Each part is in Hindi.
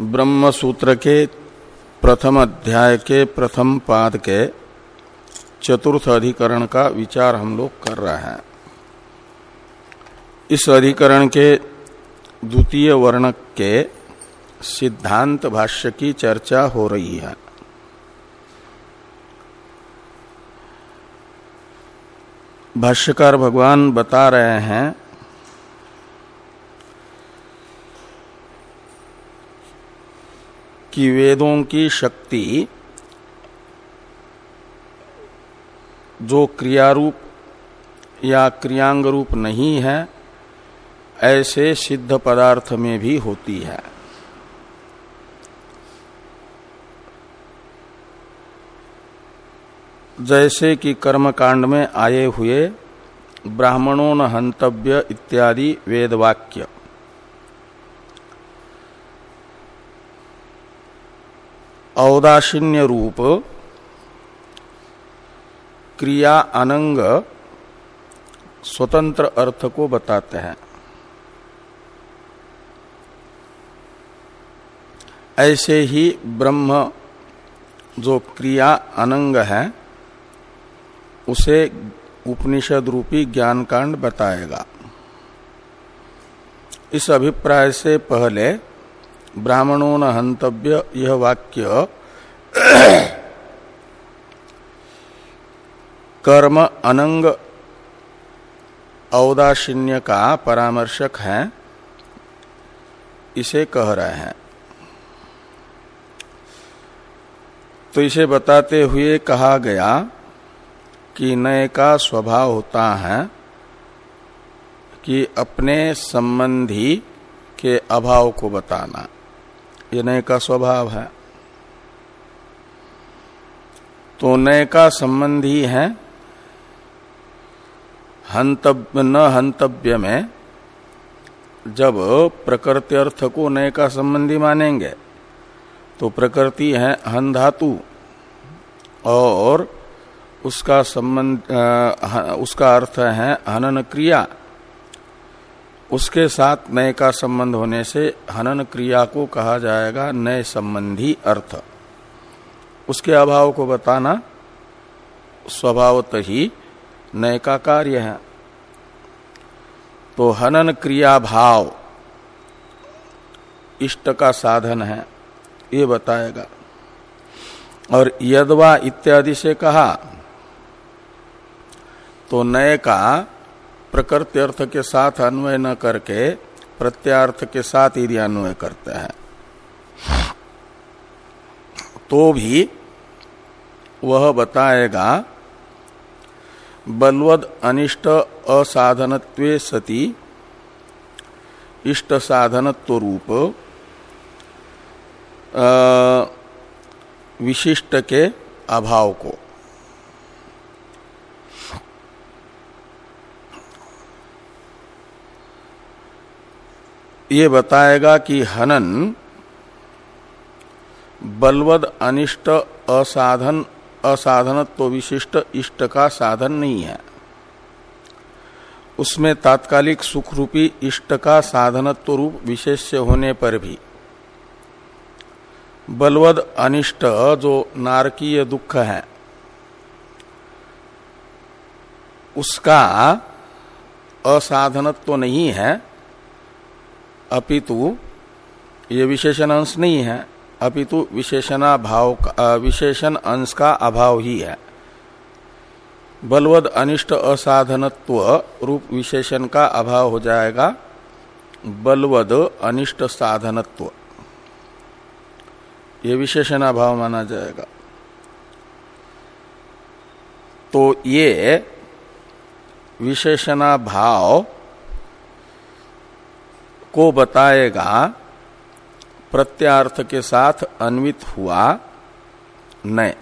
ब्रह्म सूत्र के प्रथम अध्याय के प्रथम पाद के चतुर्थ अधिकरण का विचार हम लोग कर रहे हैं। इस अधिकरण के द्वितीय वर्णक के सिद्धांत भाष्य की चर्चा हो रही है। भाष्यकार भगवान बता रहे हैं कि वेदों की शक्ति जो क्रियारूप या क्रियांग रूप नहीं है, ऐसे सिद्ध पदार्थ में भी होती है। जैसे कि कर्मकांड में आए हुए ब्राह्मणों न हंतव्य इत्यादि वेदवाक्य। औदासीन्य रूप क्रिया अनंग, स्वतंत्र अर्थ को बताते हैं। ऐसे ही ब्रह्म जो क्रिया अनंग है, उसे उपनिषद रूपी ज्ञान कांड बताएगा। इस अभिप्राय से पहले ब्राह्मणों न हंतव्य यह वाक्य कर्म अनंग औदासीन्य का परामर्शक है, इसे कह रहे हैं। तो इसे बताते हुए कहा गया कि नए का स्वभाव होता है कि अपने संबंधी के अभाव को बताना। ये नए का स्वभाव है। तो नए का संबंधी है हंतव्य, न हंतव्य में जब प्रकृति अर्थ को नए का संबंधी मानेंगे तो प्रकृति है हन धातु और उसका संबंध उसका अर्थ है हनन क्रिया। उसके साथ नए का संबंध होने से हनन क्रिया को कहा जाएगा नए संबंधी अर्थ। उसके अभाव को बताना स्वभावत ही नए का कार्य है। तो हनन क्रिया भाव इष्ट का साधन है, ये बताएगा। और यदवा इत्यादि से कहा तो नए का प्रकृति अर्थ के साथ अन्वय न करके प्रत्यार्थ के साथ यदि अन्वय करते हैं तो भी वह बताएगा, बलवद अनिष्ट असाधनत्वे सती, इष्ट साधनत्व रूप विशिष्ट के अभाव को। ये बताएगा कि हनन बलवद, अनिष्ट, असाधन, असाधनत्व विशिष्ट, इष्ट का साधन नहीं है। उसमें तात्कालिक सुख रूपी इष्ट का साधनत्व रूप विशेष होने पर भी। बलवद, अनिष्ट जो नारकीय दुख है, उसका असाधनत्व तो नहीं है। अपितु, ये विशेषण अंश नहीं है। अपितु विशेषणा भाव विशेषण अंश का अभाव ही है। बलवद अनिष्ट असाधनत्व रूप विशेषण का अभाव हो जाएगा। बलवद अनिष्ट साधनत्व, ये विशेषण अभाव माना जाएगा। तो ये विशेषणाभाव को बताएगा, प्रत्यार्थ के साथ अन्वित हुआ न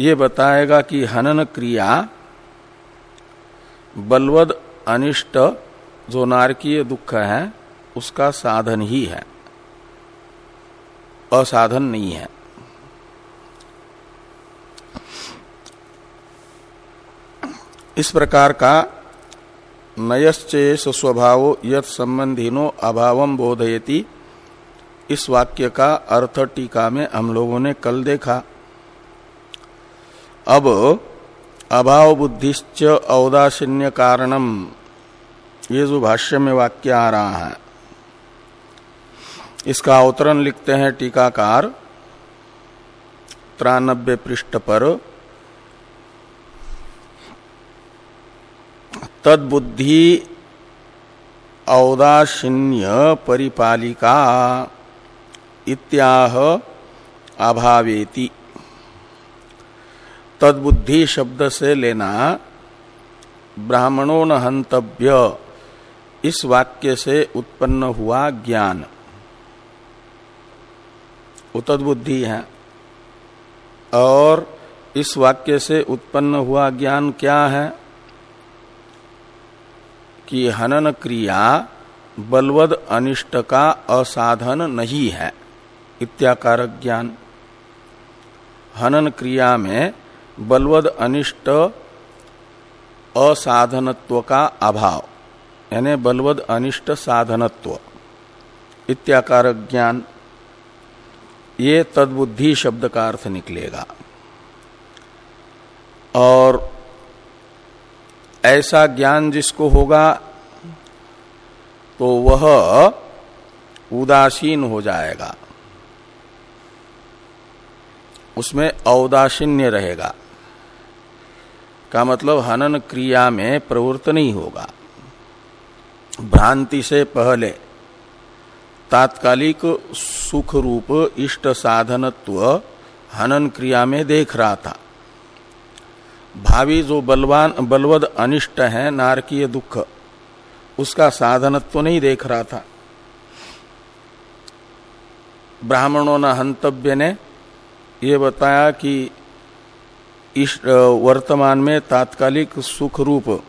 ये बताएगा कि हनन क्रिया, बलवद अनिष्ट, जो नारकीय दुख है, उसका साधन ही है। असाधन नहीं है। इस प्रकार का नयश्चेष स्वभाव यत संबंधिनो अभाव बोधयति। इस वाक्य का अर्थ टीका में हम लोगों ने कल देखा। अब अभाव बुद्धिश्च औदासीन्य कारणम ये जो भाष्य में वाक्य आ रहा है, इसका अवतरण लिखते हैं टीकाकार त्रानब्बे पृष्ठ पर। तदबुद्धि औदासीन्य परिपालिका इत्याह अभावेति। तद्बुद्धि शब्द से लेना ब्राह्मणों न हंतव्य, इस वाक्य से उत्पन्न हुआ ज्ञान। तदबुद्धि है। और इस वाक्य से उत्पन्न हुआ ज्ञान क्या है? कि हनन क्रिया बलवद अनिष्ट का असाधन नहीं है। इत्याकारक ज्ञान। हनन क्रिया में बलवद अनिष्ट असाधनत्व का अभाव, यानी बलवद अनिष्ट साधनत्व। इत्याकारक ज्ञान। ये तदबुद्धि शब्द का अर्थ निकलेगा। और ऐसा ज्ञान जिसको होगा तो वह उदासीन हो जाएगा। उसमें औदासीन्य रहेगा। का मतलब हनन क्रिया में प्रवृत्त नहीं होगा। भ्रांति से पहले तात्कालिक सुख रूप इष्ट साधनत्व हनन क्रिया में देख रहा था। भावी जो बलवान, बलवद अनिष्ट है, नारकीय दुख, उसका साधनत्व नहीं देख रहा था। ब्राह्मणों न हंतव्य ने ये बताया कि इष्ट वर्तमान में तात्कालिक सुख रूप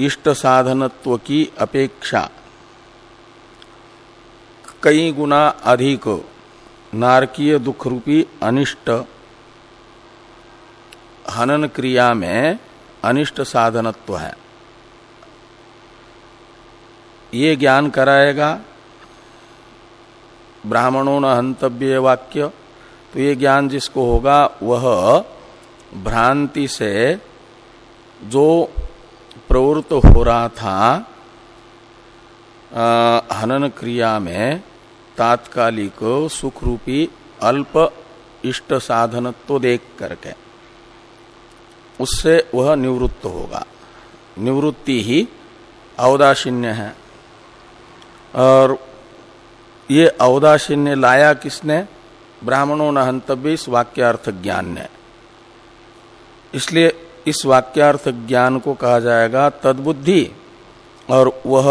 इष्ट साधनत्व की अपेक्षा कई गुना अधिक नारकीय दुख रूपी अनिष्ट हनन क्रिया में अनिष्ट साधनत्व है। ये ज्ञान कराएगा ब्राह्मणों न हंतव्य वाक्य तो ये ज्ञान जिसको होगा वह भ्रांति से जो प्रवृत्त हो रहा था आ, हनन क्रिया में तात्कालिक सुखरूपी अल्प इष्ट साधनत्व देख करके। उससे वह निवृत्त होगा। निवृत्ति ही औदासीन्य है। और ये औदासीन्य लाया किसने? ब्राह्मणों न हंतव्य इस वाक्यार्थ ज्ञान ने। इसलिए इस वाक्यार्थ ज्ञान को कहा जाएगा तदबुद्धि, और वह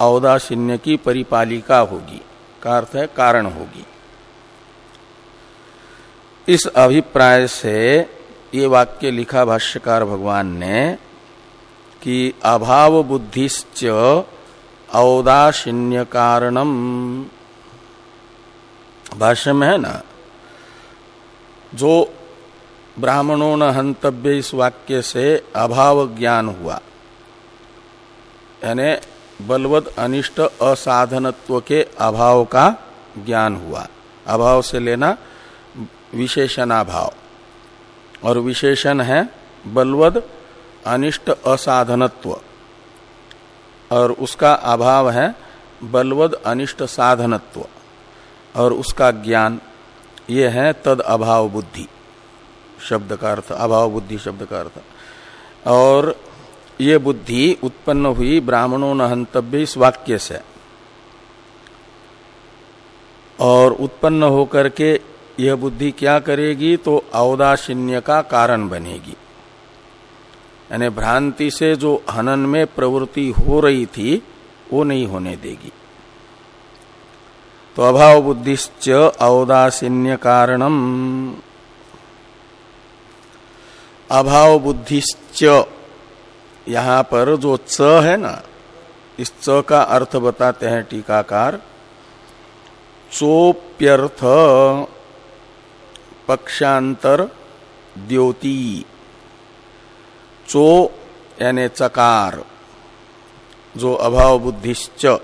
औदासीन्य की परिपालिका होगी। का अर्थ है कारण होगी। इस अभिप्राय से ये वाक्य लिखा भाष्यकार भगवान ने कि अभाव बुद्धिश्च औदासीन्य कारणम भाष्य में है ना? जो ब्राह्मणों न हंतव्य इस वाक्य से अभाव ज्ञान हुआ, यानी बलवद अनिष्ट असाधनत्व के अभाव का ज्ञान हुआ। अभाव से लेना विशेषणाभाव और विशेषण है बलवद, अनिष्ट, असाधनत्व। और उसका अभाव है बलवद, अनिष्ट, साधनत्व। और उसका ज्ञान, ये है तद अभाव बुद्धि। शब्द का अर्थ, अभाव बुद्धि शब्द का अर्थ। और ये बुद्धि उत्पन्न हुई ब्राह्मणों न हंतव्य इस वाक्य से। और उत्पन्न होकर के यह बुद्धि क्या करेगी तो औदासीन्य का कारण बनेगी। यानी भ्रांति से जो हनन में प्रवृत्ति हो रही थी, वो नहीं होने देगी। तो अभाव बुद्धिश्च औदासीन्य कारणम। अभाव बुद्धिश्च, यहाँ पर जो च है ना, इस च का अर्थ बताते हैं टीकाकार। चोप्यर्थ पक्षांतर द्योति। चो यानी चकार। जो अभाव बुद्धिश्च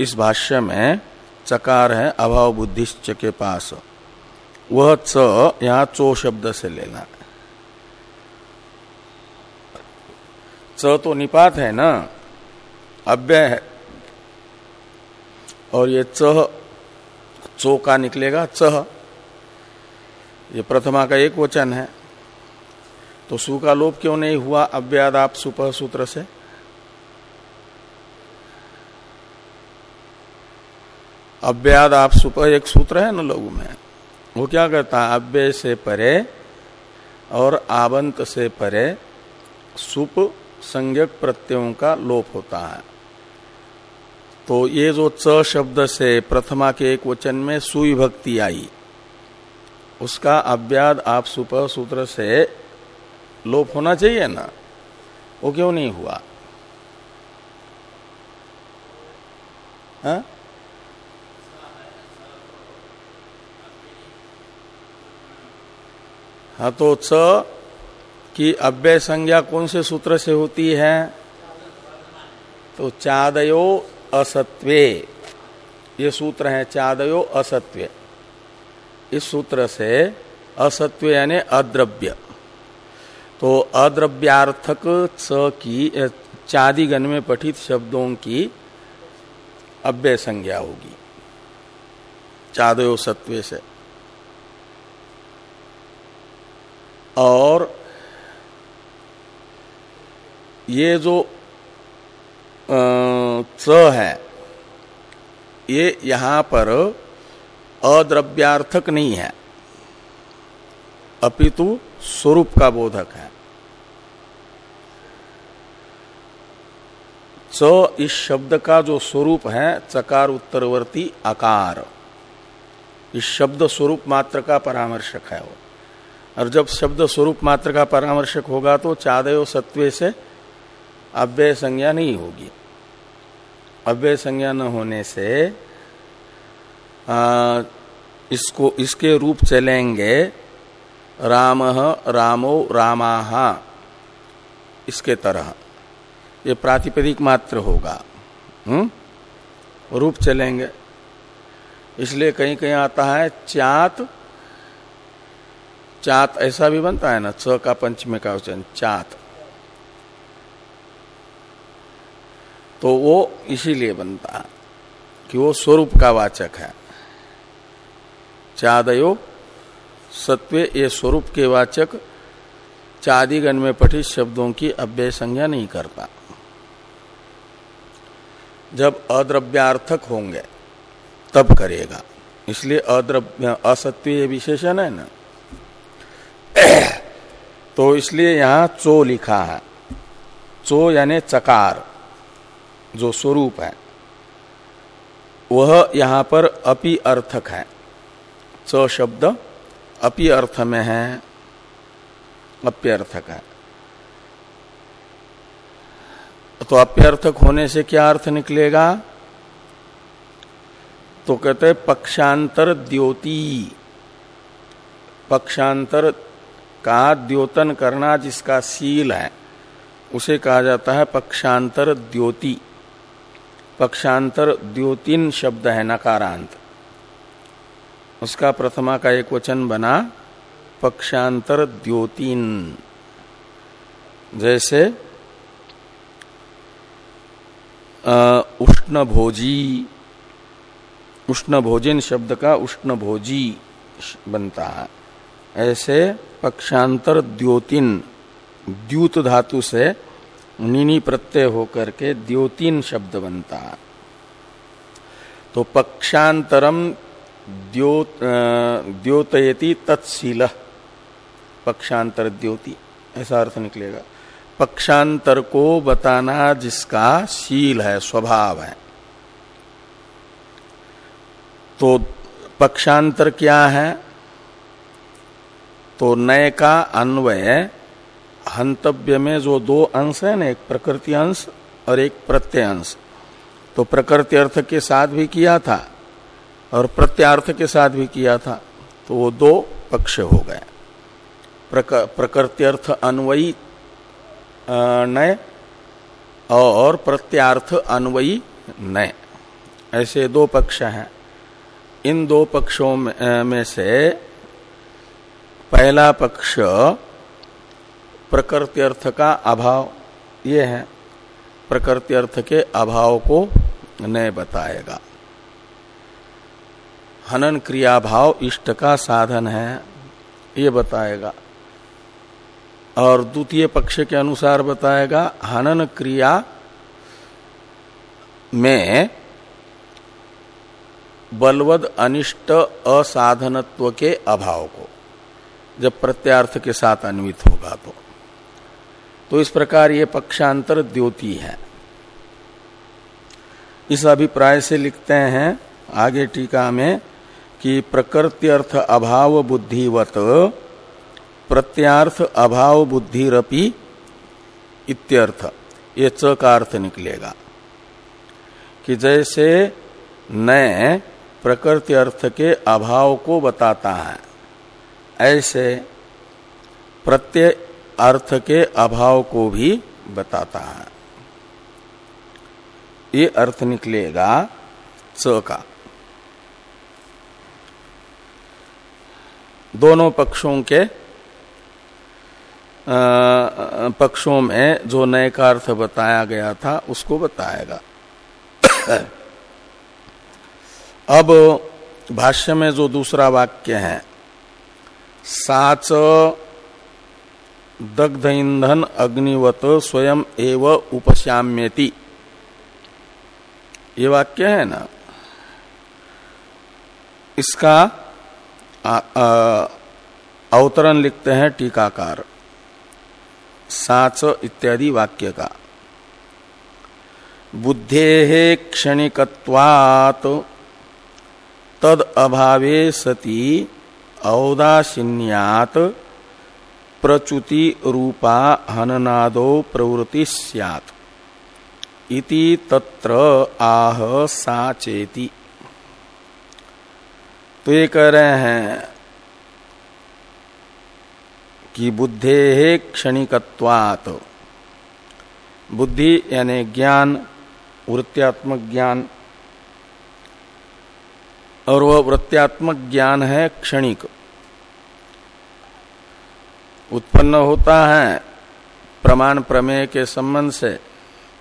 इस भाष्य में चकार है अभाव बुद्धिश्च के पास। वह च यहाँ चो शब्द से लेना। च तो निपात है ना? अव्यय है। और ये च चो का निकलेगा चह। ये प्रथमा का एक वचन है। तो सु का लोप क्यों नहीं हुआ? अव्याद आप सुप सूत्र से। अव्याद आप सुप एक सूत्र है ना लघु में। वो क्या कहता है? अव्यय से परे और आवंत से परे सुप संज्ञक प्रत्ययों का लोप होता है। तो ये जो च शब्द से प्रथमा के एक वचन में सुविभक्ति आई। उसका अव्याद आप सुप सूत्र से लोप होना चाहिए ना? वो क्यों नहीं हुआ? हा? हाँ तो च की अव्यय संज्ञा कौन से सूत्र से होती है? तो चादयो असत्वे। ये सूत्र है, चादयो असत्व। इस सूत्र से असत्व यानी अद्रव्य। तो अद्रव्यार्थक च की चादिगण में पठित शब्दों की अव्यय संज्ञा होगी। चादयो सत्वे से। और ये जो च है, ये यहाँ पर अद्रव्यार्थक नहीं है। अपितु स्वरूप का बोधक है। च इस शब्द का जो स्वरूप है, चकार उत्तरवर्ती आकार। इस शब्द स्वरूप मात्र का परामर्शक है वो। और जब शब्द स्वरूप मात्र का परामर्शक होगा तो चादयो सत्वे से अव्यय संज्ञा नहीं होगी। अव्यय संज्ञा न होने से इसको, इसके रूप चलेंगे राम रामो रामा, इसके तरह। ये प्रातिपदिक मात्र होगा। हुँ? रूप चलेंगे। इसलिए कहीं कहीं आता है चात चात ऐसा भी बनता है ना, च का पंचमी का वचन, चात। तो वो इसीलिए बनता है कि वो स्वरूप का वाचक है। चादयो सत्वे ये स्वरूप के वाचक चादिगण में पठित शब्दों की अव्यय संज्ञा नहीं करता। जब अद्रव्यार्थक होंगे, तब करेगा। इसलिए अद्रव्य असत्य विशेषण है ना? तो इसलिए यहाँ चो लिखा है। चो यानी चकार, जो स्वरूप है, वह यहाँ पर अपि अर्थक है। च शब्द अपि अर्थ में है अप्यर्थक है। तो अप्यर्थक होने से क्या अर्थ निकलेगा? तो कहते पक्षांतर द्योति। पक्षांतर का द्योतन करना जिसका सील है, उसे कहा जाता है पक्षांतर द्योति। पक्षांतर द्योतिन शब्द है नकारांत। उसका प्रथमा का एक वचन बना पक्षांतर द्योतिन जैसे उष्ण भोजी उष्ण भोजन शब्द का उष्ण भोजी बनता है। ऐसे पक्षांतर द्योतिन द्यूत धातु से निनी प्रत्यय होकर के द्योतिन शब्द बनता है। तो पक्षांतरम द्योत द्योतयति तत्शील। पक्षांतर द्योति ऐसा अर्थ निकलेगा। पक्षांतर को बताना जिसका शील है, स्वभाव है। तो पक्षांतर क्या है? तो नय का अन्वय, हंतव्य में जो दो अंश है ना, एक प्रकृति अंश और एक प्रत्यय अंश। तो प्रकृति अर्थ के साथ भी किया था। और प्रत्यार्थ के साथ भी किया था तो वो दो पक्ष हो गए। प्रकृति अर्थ अन्वयी नय और प्रत्यार्थ अन्वयी नय। ऐसे दो पक्ष हैं। इन दो पक्षों में, में से पहला पक्ष प्रकृत्यर्थ का अभाव ये है। प्रकृत्यर्थ के अभाव को नए बताएगा। हनन क्रिया भाव इष्ट का साधन है, ये बताएगा। और द्वितीय पक्ष के अनुसार बताएगा, हनन क्रिया में बलवद अनिष्ट असाधनत्व के अभाव को, जब प्रत्यार्थ के साथ अन्वित होगा तो। तो इस प्रकार ये पक्षांतर द्योति है। इस अभिप्राय से लिखते हैं, आगे टीका में कि प्रकृति अर्थ अभाव बुद्धिवत प्रत्यार्थ अभाव बुद्धिरपि इत्यर्थ। ये च का अर्थ निकलेगा कि जैसे नए प्रकृति अर्थ के अभाव को बताता है, ऐसे प्रत्यय अर्थ के अभाव को भी बताता है। ये अर्थ निकलेगा च का। दोनों पक्षों के पक्षों में जो नए का अर्थ बताया गया था, उसको बताएगा। अब भाष्य में जो दूसरा वाक्य है, साच दग्ध ईंधन अग्निवत स्वयं एव उपश्याम्यति ये वाक्य है ना? इसका अवतरण लिखते हैं टीकाकार। साच इत्यादि वाक्य का। बुद्धे क्षणिकवात तद अभावे सती औदासीन्यात प्रचुति रूपा हननादो प्रवृत्ति सैत इति तत्र आह साचेति तो ये कह रहे हैं कि बुद्धे क्षणिकत्वात। बुद्धि यानी ज्ञान, वृत्त्यात्मक ज्ञान, और वह वृत्त्यात्मक ज्ञान है क्षणिक। उत्पन्न होता है प्रमाण प्रमेय के संबंध से।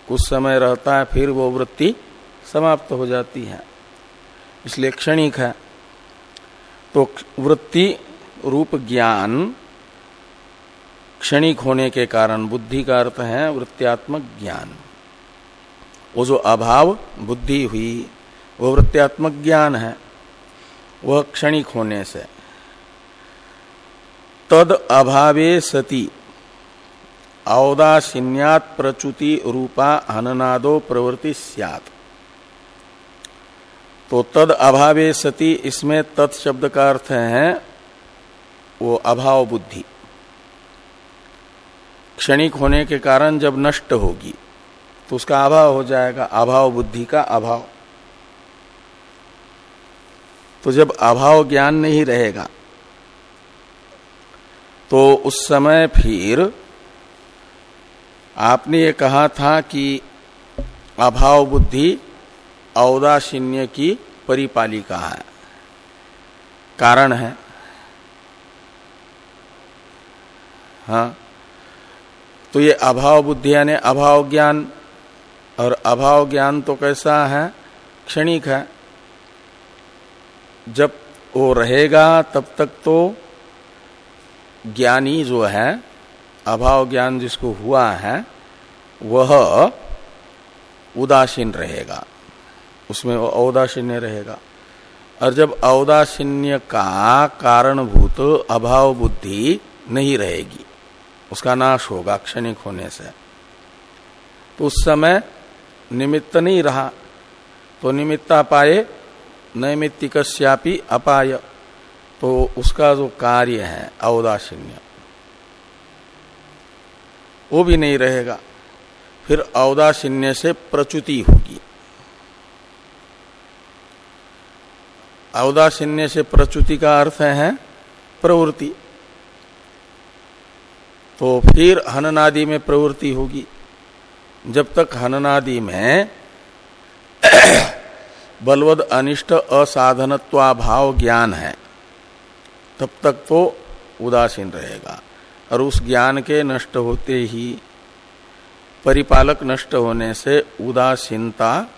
कुछ समय रहता है, फिर वो वृत्ति समाप्त हो जाती है। इसलिए क्षणिक है। तो वृत्ति रूप ज्ञान क्षणिक होने के कारण बुद्धि का अर्थ है वृत्त्यात्मक ज्ञान। वो जो अभाव बुद्धि हुई, वो वृत्त्यात्मक ज्ञान है, वह क्षणिक होने से। तद अभावे सती, औदासीन्यात प्रचुति रूपा हननादो प्रवृत्ति सियात। तो तद अभावे सती, इसमें तत्शब्द का अर्थ है वो अभाव बुद्धि। क्षणिक होने के कारण जब नष्ट होगी तो उसका अभाव हो जाएगा, अभाव बुद्धि का अभाव। तो जब अभाव ज्ञान नहीं रहेगा तो उस समय फिर आपने ये कहा था कि अभाव बुद्धि औदासीन्य की परिपालिका है। कारण है। हाँ। तो ये अभाव बुद्धि यानी अभाव ज्ञान और अभाव ज्ञान तो कैसा है? क्षणिक है। जब वो रहेगा तब तक तो ज्ञानी जो है, अभाव ज्ञान जिसको हुआ है, वह उदासीन रहेगा। उसमें वो औदासीन्य रहेगा। और जब औदासीन्य का कारणभूत अभाव बुद्धि नहीं रहेगी, उसका नाश होगा क्षणिक होने से। तो उस समय निमित्त नहीं रहा तो निमित्ता पाए नैमित्तिकश्यापि अपाय। तो उसका जो कार्य है औदासीन्य, वो भी नहीं रहेगा। फिर औदासीन्य से प्रचुति होगी। औदासीन्य से प्रचुति का अर्थ है प्रवृत्ति। तो फिर हननादि में प्रवृत्ति होगी। जब तक हननादि में बलवद अनिष्ट असाधनत्वाभाव ज्ञान है, तब तक तो उदासीन रहेगा। और उस ज्ञान के नष्ट होते ही, परिपालक नष्ट होने से उदासीनता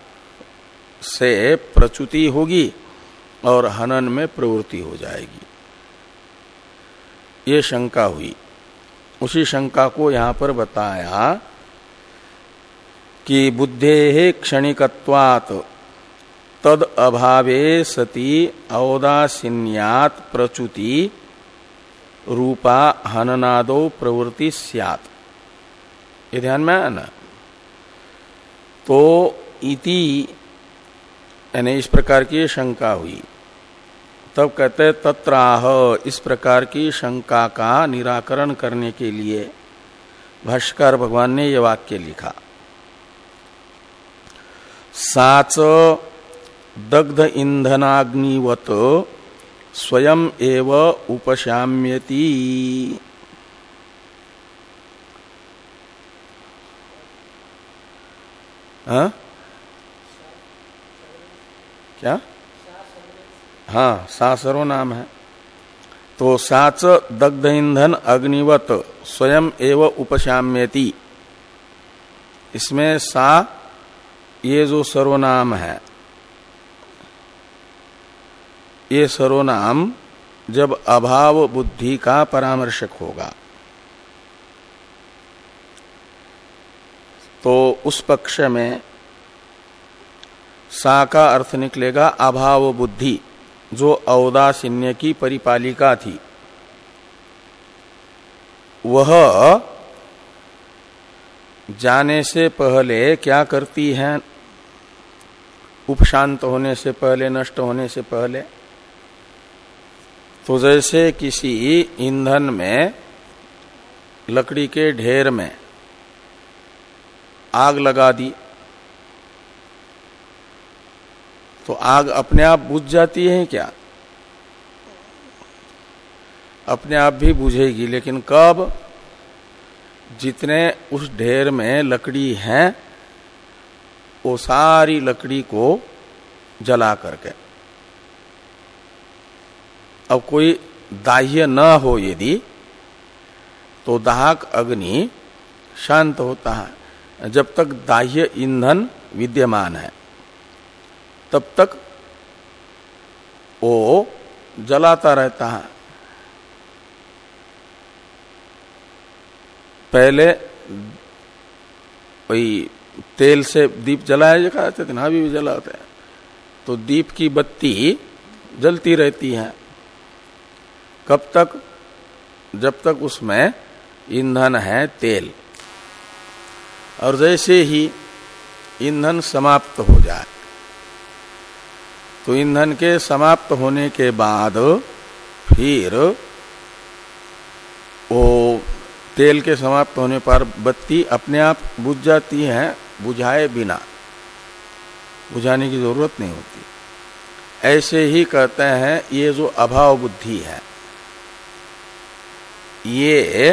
से प्रचुति होगी। और हनन में प्रवृत्ति हो जाएगी। ये शंका हुई। उसी शंका को यहाँ पर बताया कि बुद्धे क्षणिकवात तद अभावे सती औदासीन्यात प्रचुति रूपा हननादो प्रवृत्ति सियात। ये ध्यान में आया ना? तो इति यानी इस प्रकार की शंका हुई। तब कहते, तत्राह, इस प्रकार की शंका का निराकरण करने के लिए भाष्कर भगवान ने यह वाक्य लिखा। साच दग्ध ईंधनाग्निवत स्वयं एव उपशाम्यति हाँ? क्या? हाँ सा सर्वनाम है। तो साच दग्ध ईंधन अग्निवत स्वयं एव उपशाम्यति। इसमें सा, ये जो सर्वनाम है, ये सर्वनाम जब अभाव बुद्धि का परामर्शक होगा। तो उस पक्ष में सा का अर्थ निकलेगा अभाव बुद्धि, जो औदासीन्य की परिपालिका थी। वह जाने से पहले क्या करती है? उपशांत होने से पहले, नष्ट होने से पहले। तो जैसे किसी ईंधन में, लकड़ी के ढेर में आग लगा दी तो आग अपने आप बुझ जाती है क्या? अपने आप भी बुझेगी, लेकिन कब? जितने उस ढेर में लकड़ी है, वो सारी लकड़ी को जला करके। अब कोई दाह्य न हो यदि तो दाहक अग्नि शांत होता है। जब तक दाह्य ईंधन विद्यमान है। तब तक वो जलाता रहता है। पहले वही तेल से दीप जलाया जाते थे ना भी जलाते हैं। तो दीप की बत्ती जलती रहती है। कब तक? जब तक उसमें ईंधन है तेल। और जैसे ही ईंधन समाप्त हो जाए तो ईंधन के समाप्त होने के बाद फिर वो तेल के समाप्त होने पर बत्ती अपने आप बुझ जाती है, बुझाए बिना। बुझाने की ज़रूरत नहीं होती। ऐसे ही कहते हैं, ये जो अभाव बुद्धि है, ये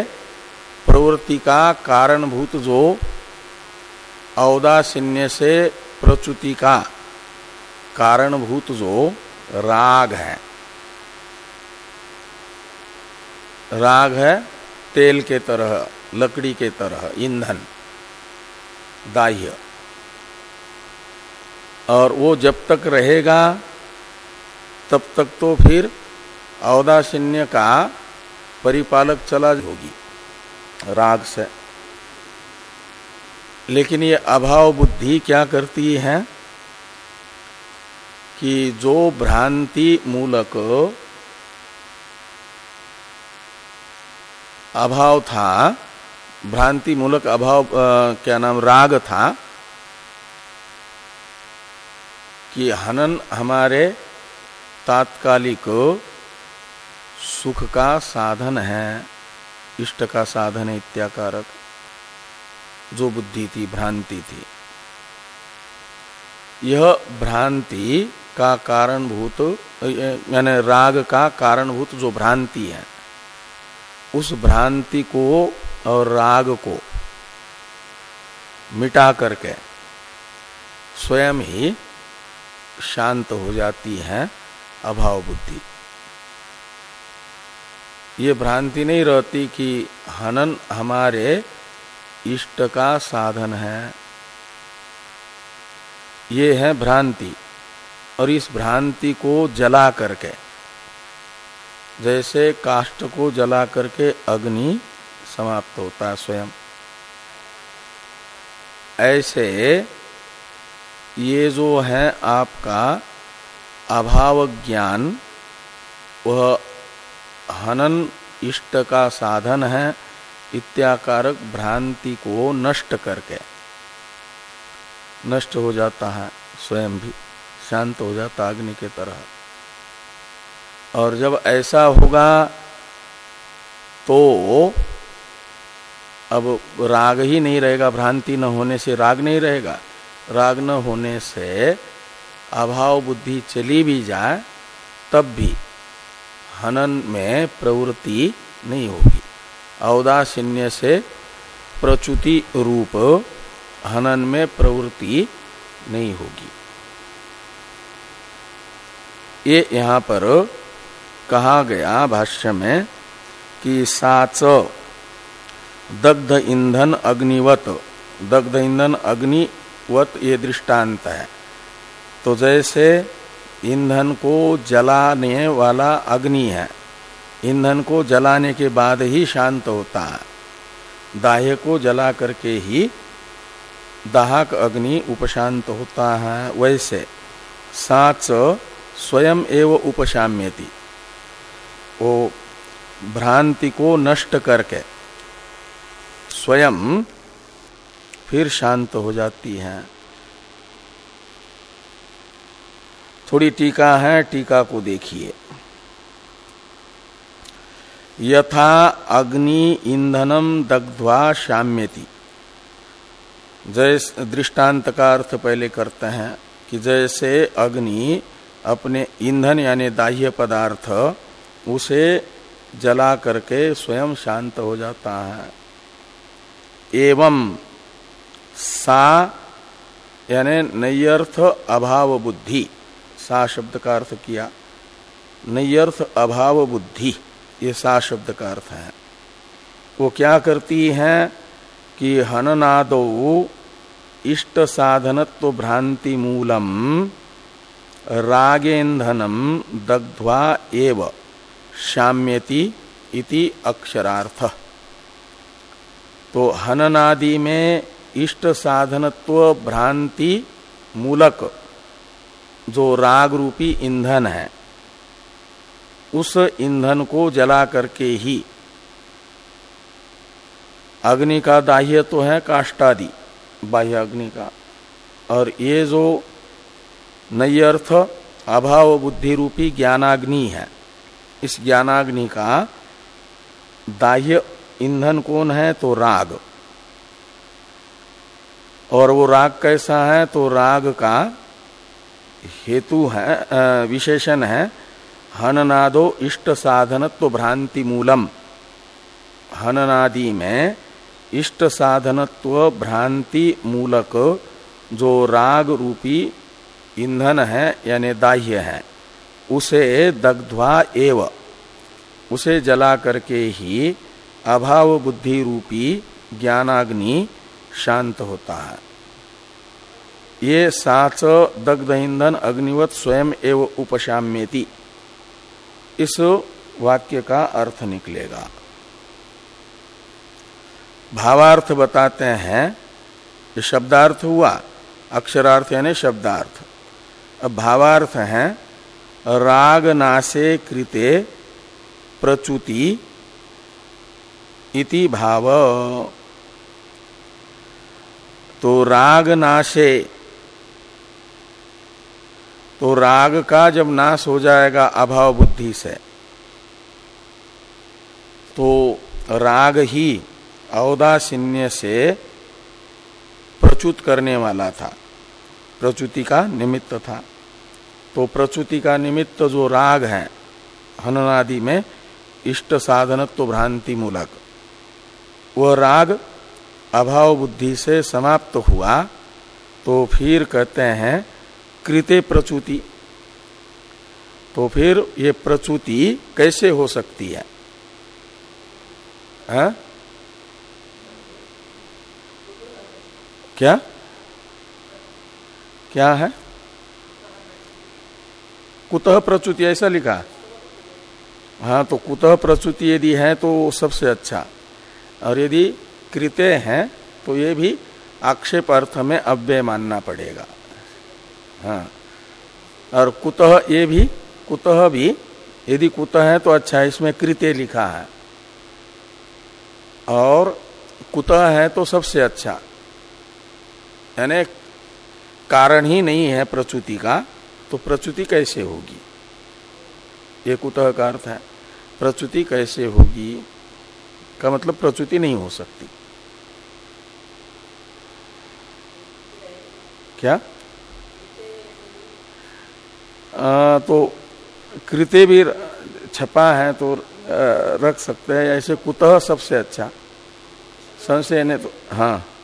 प्रवृत्ति का कारणभूत जो औदासीन्य से प्रचुति का कारणभूत जो राग है। राग है, तेल के तरह, लकड़ी के तरह, ईंधन, दाह्य। और वो जब तक रहेगा, तब तक तो फिर औदासीन्य का परिपालक चला होगी, राग से। लेकिन ये अभाव बुद्धि क्या करती है? कि जो भ्रांति मूलक अभाव था भ्रांति मूलक अभाव आ, क्या नाम राग था कि हनन हमारे तात्कालिक सुख का साधन है इष्ट का साधन है इत्याकारक जो बुद्धि थी भ्रांति थी। यह भ्रांति का कारणभूत यानी राग का कारणभूत जो भ्रांति है, उस भ्रांति को और राग को मिटा करके स्वयं ही शांत हो जाती है अभाव बुद्धि। ये भ्रांति नहीं रहती कि हनन हमारे इष्ट का साधन है। ये है भ्रांति। और इस भ्रांति को जला करके, जैसे काष्ट को जला करके अग्नि समाप्त होता है स्वयं। ऐसे ये जो है आपका अभाव ज्ञान, वह हनन इष्ट का साधन है इत्याकारक भ्रांति को नष्ट करके, नष्ट हो जाता है स्वयं भी। शांत हो जाता अग्नि के तरह। और जब ऐसा होगा तो अब राग ही नहीं रहेगा, भ्रांति न होने से राग नहीं रहेगा। राग न होने से अभाव बुद्धि चली भी जाए, तब भी हनन में प्रवृत्ति नहीं होगी। औदासीन्य से प्रचुति रूप हनन में प्रवृत्ति नहीं होगी। ये यहाँ पर कहा गया भाष्य में कि साच, दग्ध ईंधन अग्निवत, दग्ध ईंधन अग्निवत ये दृष्टांत है। तो जैसे ईंधन को जलाने वाला अग्नि है, ईंधन को जलाने के बाद ही शांत होता है, दाह्य को जला करके ही दाहक अग्नि उपशांत होता है। वैसे साच स्वयं एवं उपशाम्यति। वो भ्रांति को नष्ट करके स्वयं फिर शांत हो जाती है। थोड़ी टीका है, टीका को देखिए। यथा अग्नि ईंधनम दग्ध्वा शाम्यति। जय दृष्टांत का अर्थ पहले करते हैं कि जैसे अग्नि अपने ईंधन यानी दाह्य पदार्थ, उसे जला करके स्वयं शांत हो जाता है। एवं सा यानी नैयर्थ अभाव बुद्धि, सा शब्द का अर्थ किया। नैयर्थ अभाव बुद्धि, ये सा शब्द का अर्थ है। वो क्या करती है कि हननादो इष्ट साधनत्व भ्रांति मूलम रागेन्धनम दग्ध्वा एव शाम्यति इति अक्षरार्थ। तो हननादि में इष्ट साधनत्व भ्रांति मूलक जो राग रूपी ईंधन है, उस ईंधन को जला करके ही अग्नि का दाह्य तो है काष्टादि बाह्य अग्नि का। और ये जो नई अर्थ अभाव बुद्धि रूपी ज्ञानाग्नि है। इस ज्ञानाग्नि का दाह्य ईंधन कौन है? तो राग। और वो राग कैसा है? तो राग का हेतु है विशेषण है, हननादो इष्ट साधनत्व भ्रांति मूलम। हननादि में इष्ट साधनत्व भ्रांति मूलक जो राग रूपी ईंधन है, यानी दाह्य है। उसे दग्ध्वा एव। उसे जला करके ही अभाव बुद्धि रूपी ज्ञानाग्नि शांत होता है। ये साच दग्ध ईंधन अग्निवत स्वयं एवं उपशाम्यति। इस वाक्य का अर्थ निकलेगा। भावार्थ बताते हैं शब्दार्थ हुआ, अक्षरार्थ यानी शब्दार्थ। भावार्थ है। राग नासे कृते प्रचुति इति भाव। तो राग नाशे तो राग का जब नाश हो जाएगा अभाव बुद्धि से तो राग ही औदासीन्य से प्रचुत करने वाला था। प्रचुति का निमित्त था। तो प्रचुति का निमित्त जो राग है हननादि में इष्ट साधनत्व भ्रांति मूलक। वह राग अभाव बुद्धि से समाप्त हुआ तो फिर कहते हैं कृते प्रचुति तो फिर ये प्रचुति कैसे हो सकती है? हा? क्या? क्या है? कुतः प्रचुति ऐसा लिखा। हाँ तो कुतः प्रचुति यदि है तो सबसे अच्छा। और यदि कृत्य है तो ये भी आक्षेप अर्थ में अव्यय मानना पड़ेगा। हाँ। और कुतः ये भी, कुतः भी, यदि कुतः है तो अच्छा है, इसमें कृत्य लिखा है। और कुतः है तो सबसे अच्छा। यानी कारण ही नहीं है प्रचुति का। तो प्रचुति कैसे होगी? ये कुतः का अर्थ है। प्रचुति कैसे होगी? का मतलब प्रचुति नहीं हो सकती। क्या? आ, तो कृत्य भी छपा है तो रख सकते हैं। ऐसे कुतः सबसे अच्छा। संशय ने तो हाँ।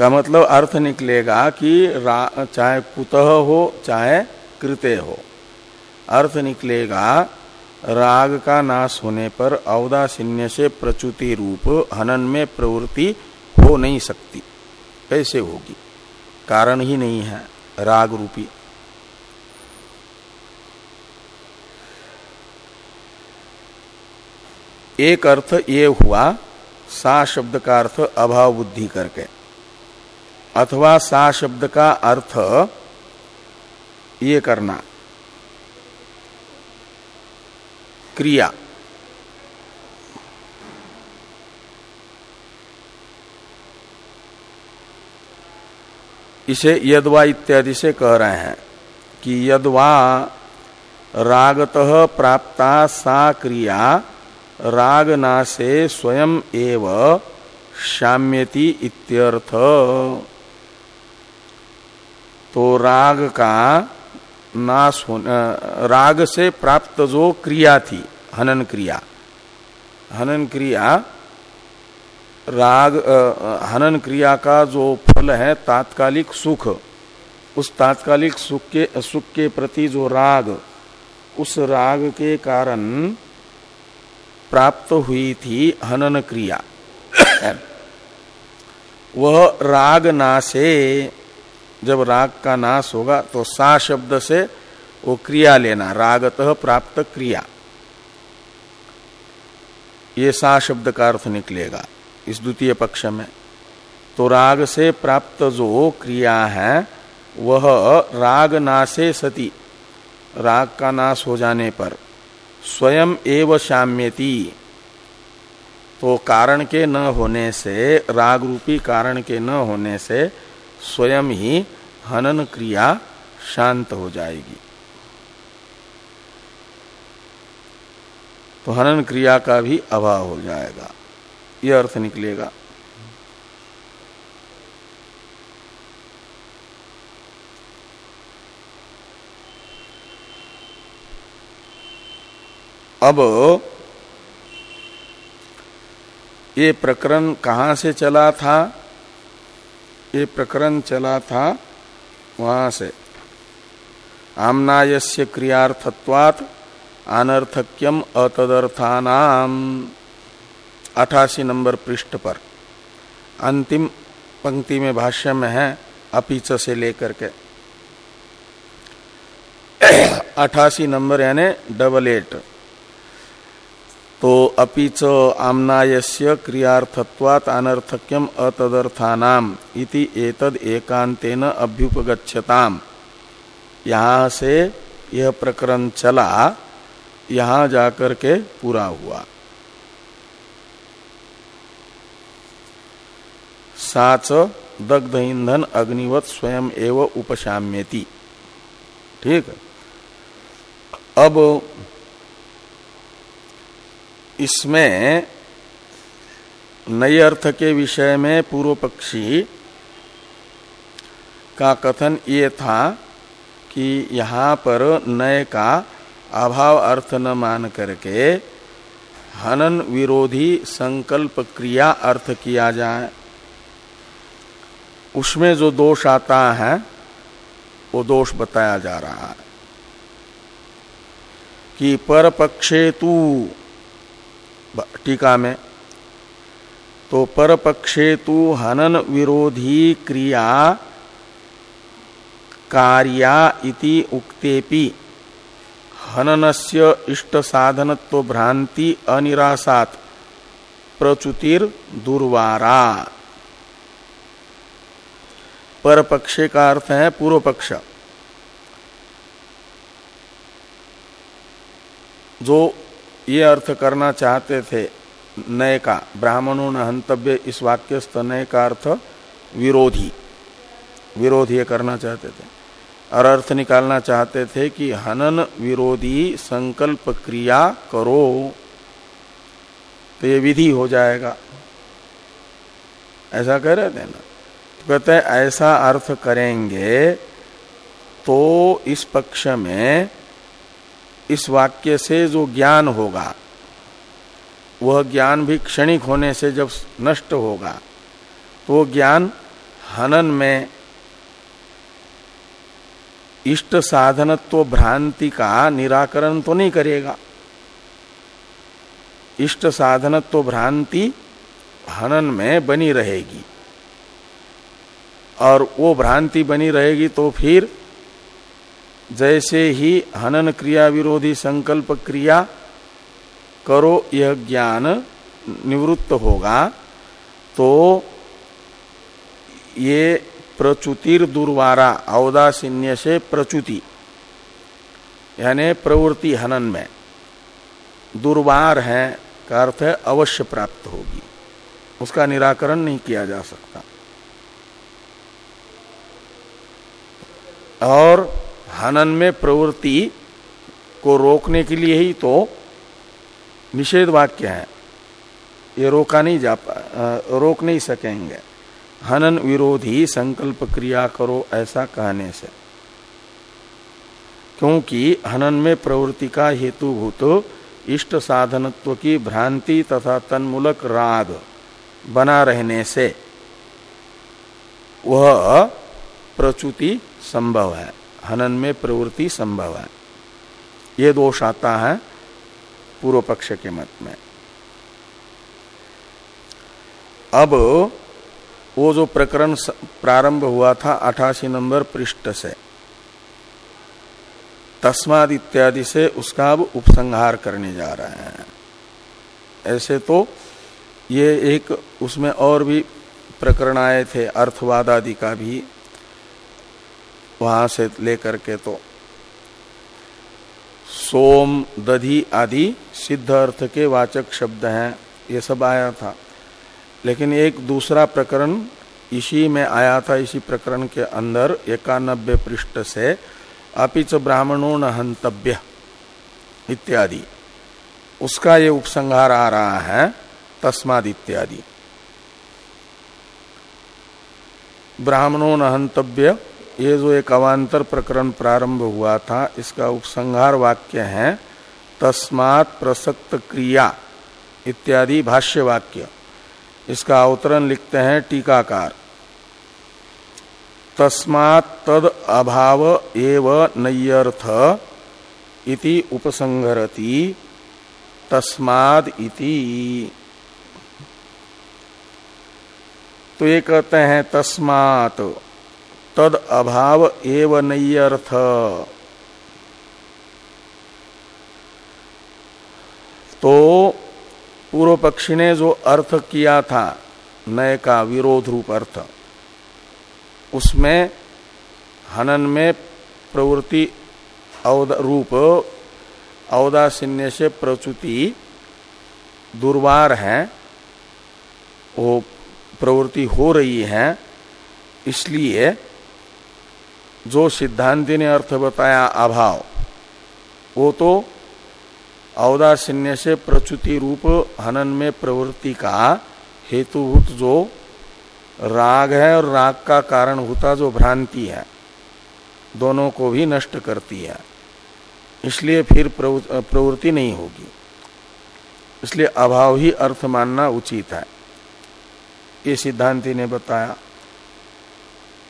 का मतलब अर्थ निकलेगा कि चाहे कुतः हो, चाहे कृत्य हो। अर्थ निकलेगा, राग का नाश होने पर अवदासीन्य से प्रचुति रूप हनन में प्रवृत्ति हो नहीं सकती। कैसे होगी? कारण ही नहीं है, राग रूपी। एक अर्थ ये हुआ, सा शब्द का अर्थ अभाव बुद्धि करके। अथवा सा शब्द का अर्थ ये करना। क्रिया। इसे यदवा इत्यादि से कह रहे हैं कि यदवा रागत प्राप्ता सा क्रिया रागना से स्वयं एव शाम्यति इत्यर्थ। तो राग का नाश हो राग से प्राप्त जो क्रिया थी, हनन क्रिया। हनन क्रिया, राग हनन क्रिया का जो फल है, तात्कालिक सुख, उस तात्कालिक सुख के सुख के प्रति जो राग, उस राग के कारण प्राप्त हुई थी हनन क्रिया। वह राग नाशे जब राग का नाश होगा तो सा शब्द से वो क्रिया लेना, रागत प्राप्त क्रिया। ये सा शब्द का अर्थ निकलेगा इस द्वितीय पक्ष में। तो राग से प्राप्त जो क्रिया है, वह राग नाशे सती, राग का नाश हो जाने पर स्वयं एव शाम्यति। तो कारण के न होने से राग रूपी कारण के न होने से स्वयं ही हनन क्रिया शांत हो जाएगी। तो हनन क्रिया का भी अभाव हो जाएगा। यह अर्थ निकलेगा। अब ये प्रकरण कहाँ से चला था? ये प्रकरण चला था वहाँ से। आमनायस्य क्रियार्थत्वात् अनर्थक्यम अतदर्थानाम। अठासी नंबर पृष्ठ पर। अंतिम पंक्ति में भाष्य में है, अपीच से लेकर के। अठासी नंबर यानी डबल एट तो अपिच आमनायस्य क्रियार्थत्वात् अनर्थक्यम अतदर्थानाम इति एतद एकांतेन अभ्युपगछताम यहाँ से यह प्रकरण चला, यहाँ जाकर के पूरा हुआ। साच दग्ध ईंधन अग्निवत स्वयं एवं उपशाम्यति। ठीक? अब इसमें नए अर्थ के विषय में पूर्व पक्षी का कथन ये था कि यहाँ पर नए का अभाव अर्थ न मान करके हनन विरोधी संकल्प क्रिया अर्थ किया जाए। उसमें जो दोष आता है, वो दोष बताया जा रहा है कि पर पक्षे तू टीका में तो पर तो हनन विरोधी क्रिया कार्या इति उक्तेपि हननस्य इष्ट साधनत्व भ्रांति अनिरासात, प्रचुतिर दुर्वारा पर पक्षे का अर्थ है पूर्व पक्ष जो ये अर्थ करना चाहते थे नए का। ब्राह्मणों न हंतव्य इस वाक्यस्थ नए का अर्थ विरोधी। विरोध ये करना चाहते थे। और अर्थ निकालना चाहते थे कि हनन विरोधी संकल्प क्रिया करो तो ये विधि हो जाएगा। ऐसा कह रहे थे ना? तो कहते ऐसा अर्थ करेंगे तो इस पक्ष में इस वाक्य से जो ज्ञान होगा, वह ज्ञान भी क्षणिक होने से जब नष्ट होगा तो ज्ञान हनन में इष्ट साधनत्व भ्रांति का निराकरण तो नहीं करेगा। इष्ट साधनत्व भ्रांति हनन में बनी रहेगी। और वो भ्रांति बनी रहेगी तो फिर जैसे ही हनन क्रिया विरोधी संकल्प क्रिया करो यह ज्ञान निवृत्त होगा तो ये प्रचुतिर दुर्वारा, औदासीन्य से प्रचुति, यानी प्रवृत्ति हनन में दुर्वार है का अर्थ है अवश्य प्राप्त होगी। उसका निराकरण नहीं किया जा सकता। और हनन में प्रवृत्ति को रोकने के लिए ही तो निषेध वाक्य है। ये रोका नहीं जा रोक नहीं सकेंगे। हनन विरोधी संकल्प क्रिया करो ऐसा कहने से। क्योंकि हनन में प्रवृत्ति का हेतुभूत इष्ट साधनत्व की भ्रांति तथा तन्मूलक राग बना रहने से वह प्रचुति संभव है। हनन में प्रवृत्ति संभव है। ये दोष आता है पूर्व पक्ष के मत में। अब वो जो प्रकरण प्रारंभ हुआ था अठासी नंबर पृष्ठ से, तस्माद इत्यादि से उसका अब उपसंहार करने जा रहे हैं। ऐसे तो ये एक उसमें और भी प्रकरण आए थे, अर्थवाद आदि का भी वहाँ से लेकर के तो सोम, दधि आदि सिद्ध अर्थ के वाचक शब्द हैं, ये सब आया था। लेकिन एक दूसरा प्रकरण इसी में आया था, इसी प्रकरण के अंदर एकानबे पृष्ठ से अपिच ब्राह्मणों न हंतव्य इत्यादि। उसका ये उपसंहार आ रहा है, तस्माद इत्यादि। ब्राह्मणों न हंतव्य ये जो एक अवान्तर प्रकरण प्रारंभ हुआ था, इसका उपसंहार वाक्य है, तस्मात प्रसक्त क्रिया, इत्यादि भाष्य वाक्य इसका अवतरण लिखते हैं टीकाकार। तस्मात् तद अभाव एव नयर्थ इति उपसंगरति तस्माद इति। तो ये कहते हैं तस्मात। तद अभाव एव नयर्थ। तो पूर्व पक्षी ने जो अर्थ किया था, नय का विरोध रूप अर्थ, उसमें हनन में प्रवृत्ति रूप औदासीन्य से प्रचुति दुर्वार है, वो प्रवृत्ति हो रही है, इसलिए जो सिद्धांति ने अर्थ बताया अभाव, वो तो औदासीन्य से प्रचुति रूप हनन में प्रवृत्ति का हेतुभूत जो राग है और राग का कारण होता जो भ्रांति है, दोनों को भी नष्ट करती है। इसलिए फिर प्रवृत्ति नहीं होगी। इसलिए अभाव ही अर्थ मानना उचित है। ये सिद्धांति ने बताया।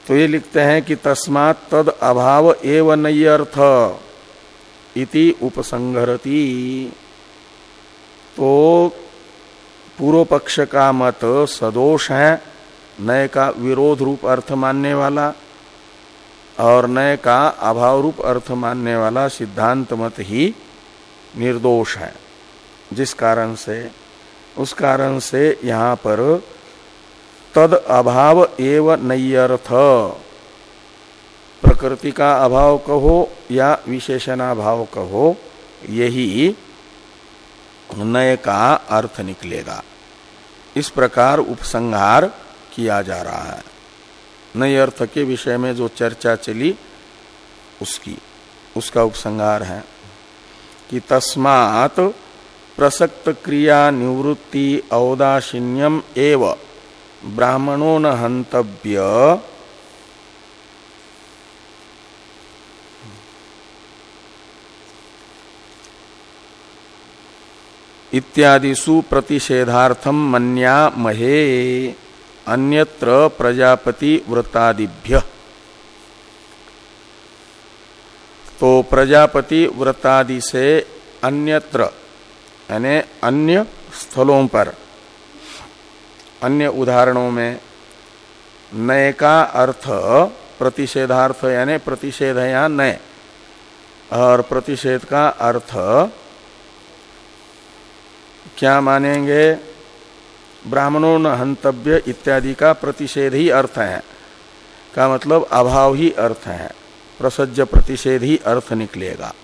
तो ये लिखते हैं कि तस्मात तद अभाव एवं नई अर्थ इति उपसंगरती तो पूर्व पक्ष का मत सदोष है नए का विरोध रूप अर्थ मानने वाला और नए का अभाव रूप अर्थ मानने वाला सिद्धांत मत ही निर्दोष है। जिस कारण से, उस कारण से यहाँ पर तद अभाव एव नैयर्थ। प्रकृति का अभाव कहो या विशेषणाभाव कहो, यही नय का अर्थ निकलेगा। इस प्रकार उपसंहार किया जा रहा है। नए अर्थ के विषय में जो चर्चा चली, उसकी, उसका उपसंहार है कि तस्मात प्रसक्त क्रिया निवृत्ति औदासीन्यम एव। ब्राह्मणों न हंतव्य इत्यादिषु प्रतिषेधार्थम मन्या महे, अन्यत्र प्रजापति व्रतादिभ्य तो प्रजापति व्रतादि से अन्यत्र, यानी अन्य स्थलों पर। अन्य उदाहरणों में नए का अर्थ प्रतिषेधार्थ, यानी प्रतिषेध या नए और प्रतिषेध का अर्थ, क्या मानेंगे? ब्राह्मणों न हंतव्य इत्यादि का प्रतिषेध ही अर्थ है। का मतलब अभाव ही अर्थ है। प्रसज्ज प्रतिषेध ही अर्थ निकलेगा।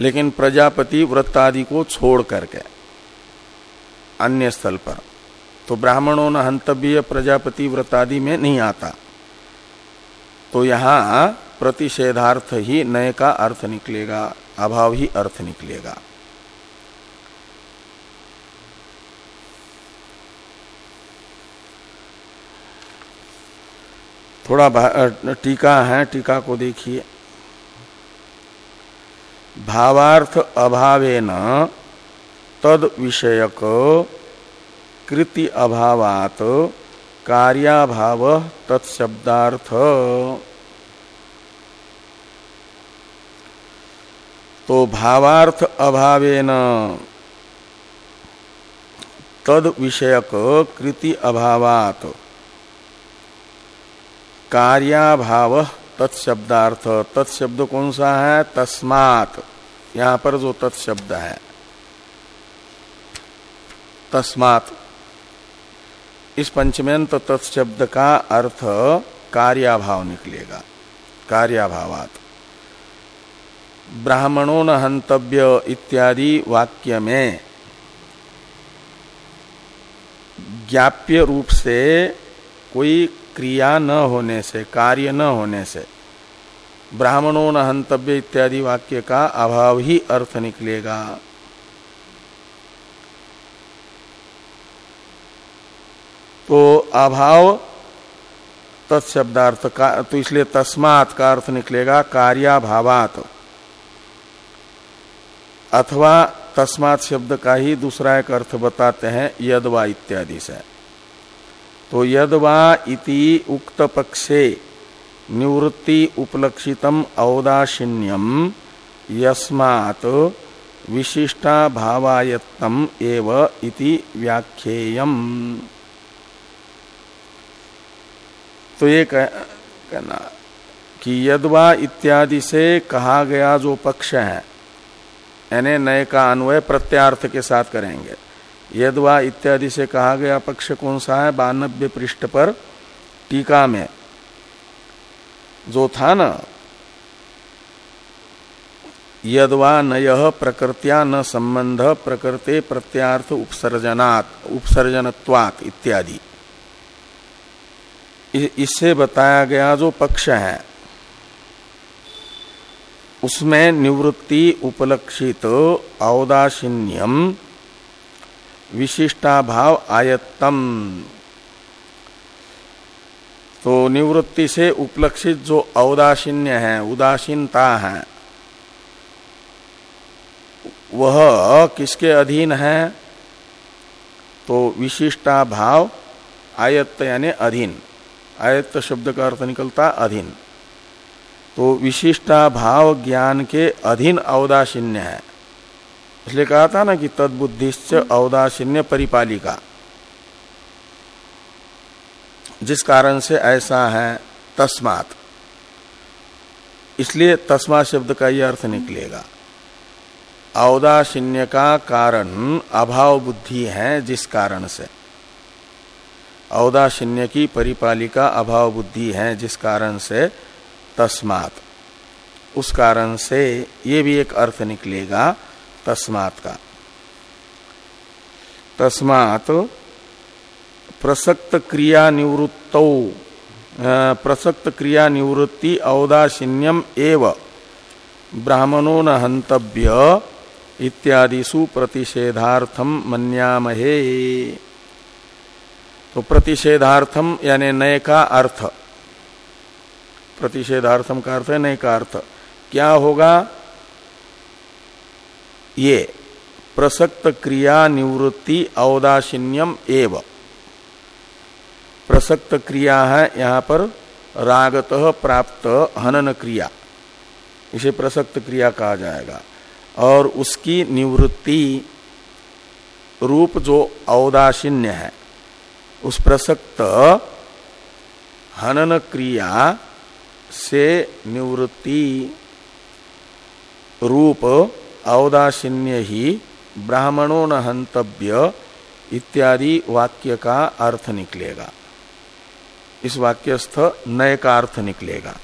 लेकिन प्रजापति वृत्तादि को छोड़ करके अन्य स्थल पर। तो ब्राह्मणों न हंतव्य प्रजापति व्रतादि में नहीं आता। तो यहाँ प्रतिषेधार्थ ही नए का अर्थ निकलेगा, अभाव ही अर्थ निकलेगा। थोड़ा टीका है, टीका को देखिए। भावार्थ अभावेन तद विषयक कृति अभावात कार्याभाव तत्शब्दार्थ। तो भावार्थ अभावेन तद विषयक कृति अभावात कार्याभाव तत्शब्दार्थ। तत्शब्द कौन सा है? तस्मात। यहाँ पर जो तत्शब्द है। तस्मात। इस पंचमेंत तत्शब्द का अर्थ कार्याभाव निकलेगा। कार्याभावात। ब्राह्मणों न हंतव्य इत्यादि वाक्य में ज्ञाप्य रूप से कोई क्रिया न होने से, कार्य न होने से, ब्राह्मणों न हंतव्य इत्यादि वाक्य का अभाव ही अर्थ निकलेगा। तो अभाव तत्शब्दार्थ का तो इसलिए तस्मात का अर्थ निकलेगा कार्याभावात। अथवा तस्मात शब्द का ही दूसरा एक अर्थ बताते हैं, यदवा इत्यादि से। तो यदवा इति उक्त पक्षे निवृत्ति उपलक्षितम औदासीन्यम यस्मात् विशिष्टा भावायत्तम एव इति व्याख्येयम। तो ये कह, कहना कि यदवा इत्यादि से कहा गया जो पक्ष है यानी नए का अन्वय प्रत्यार्थ के साथ करेंगे। यदवा इत्यादि से कहा गया पक्ष कौन सा है? बानब्य पृष्ठ पर टीका में। जो था ना यदवा नय प्रकृत्या न संबंध प्रकृते प्रत्यार्थ उपसर्जनात् उपसर्जनत्वात् इत्यादि। इससे बताया गया जो पक्ष है, उसमें निवृत्ति उपलक्षित औदासीन्यम विशिष्टाभाव आयत्तम। तो निवृत्ति से उपलक्षित जो औदासीन्य है, उदासीनता है, वह किसके अधीन है? तो विशिष्टा भाव आयत्त यानी अधीन। आयत्त शब्द का अर्थ निकलता अधीन। तो विशिष्टा भाव ज्ञान के अधीन अवदाशिन्य है। इसलिए कहा था ना कि तदबुद्धिश्च अवदाशिन्य परिपालिका। जिस कारण से ऐसा है, तस्मात। इसलिए तस्मा शब्द का यह अर्थ निकलेगा। औदासीन्य का कारण अभाव बुद्धि है जिस कारण से। औदासीन्य की परिपालिका अभाव बुद्धि है, जिस कारण से तस्मात। उस कारण से ये भी एक अर्थ निकलेगा, तस्मात का। तस्मात प्रसक्त क्रिया निवृत्त प्रसक्त क्रिया निवृत्ति औदासीन्यम एव। ब्राह्मणो न हंतव्य इत्यादिशु प्रतिषेधार्थम मन्यामहे। तो प्रतिषेधार्थम यानी नए का अर्थ। प्रतिषेधार्थम का अर्थ है नए का अर्थ। क्या होगा? ये, प्रसक्त क्रिया निवृत्ति औदासीन्यम एव। प्रसक्त क्रिया है यहाँ पर रागत प्राप्त हनन क्रिया। इसे प्रसक्त क्रिया कहा जाएगा। और उसकी निवृत्ति रूप जो औदासीन्य है। उस प्रसक्त हनन क्रिया से निवृत्ति रूप औदासीन्य ही ब्राह्मणों न हंतव्य इत्यादि वाक्य का अर्थ निकलेगा। इस वाक्यस्थ नय का अर्थ निकलेगा।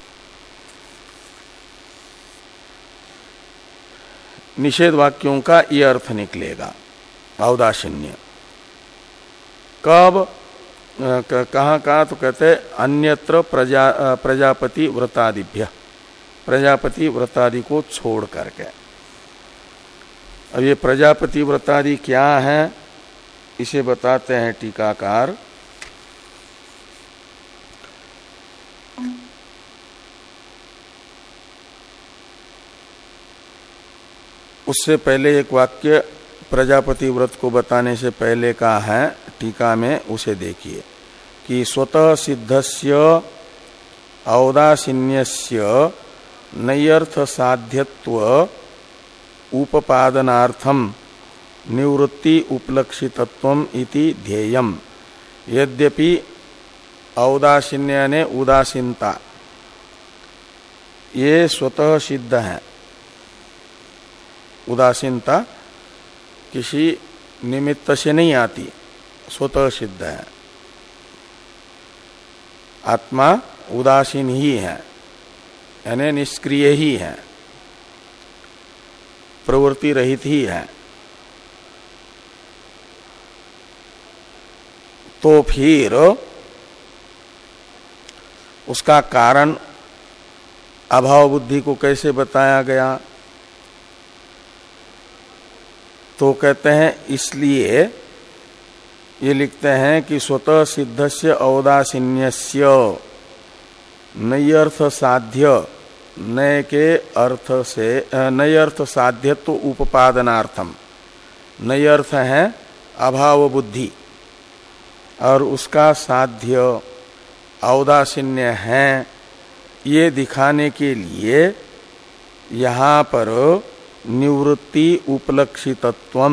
निषेध वाक्यों का यह अर्थ निकलेगा। औदासीन्य। कब कहा कहा तो कहते अन्यत्र प्रजा प्रजापति व्रतादिभ्य। प्रजापति व्रतादि को छोड़ करके। अब ये प्रजापति व्रतादि क्या है, इसे बताते हैं टीकाकार। उससे पहले एक वाक्य प्रजापति व्रत को बताने से पहले का है। टीका में उसे देखिए कि स्वतः सिद्धस्य औदासीन्यस्य नैयर्थ साध्यत्व उपादनार्थम निवृत्ति उपलक्षितत्व इति ध्येयम। यद्यपि औदासीन्य ने उदासीनता, ये स्वतः सिद्ध है। उदासीनता किसी निमित्त से नहीं आती। स्वतः सिद्ध है। आत्मा उदासीन ही है, यानी निष्क्रिय ही है, प्रवृत्ति रहित ही है। तो फिर उसका कारण अभाव बुद्धि को कैसे बताया गया? तो कहते हैं, इसलिए ये लिखते हैं कि स्वतः सिद्ध से औदासीन्य नयर्थ साध्य नय के अर्थ से नय साध्य तो उपादनार्थम नय अर्थ है अभाव बुद्धि और उसका साध्य औदासीन्य है। ये दिखाने के लिए यहाँ पर निवृत्ति उपलक्षितत्व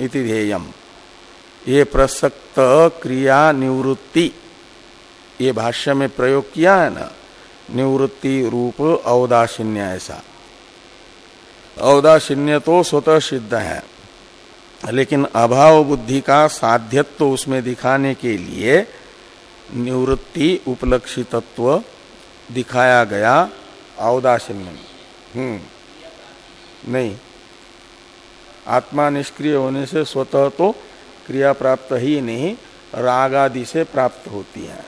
इति ध्येयम। ये प्रसक्त क्रिया निवृत्ति। ये भाष्य में प्रयोग किया है ना? निवृत्ति रूप औदासीन्य ऐसा। औदासीन्य तो स्वतः सिद्ध है, लेकिन अभाव बुद्धि का साध्यत्व तो उसमें दिखाने के लिए निवृत्ति उपलक्षितत्व दिखाया गया औदासीन्य हम्म। नहीं। आत्मा निष्क्रिय होने से स्वतः तो क्रिया प्राप्त ही नहीं राग आदि से प्राप्त होती है।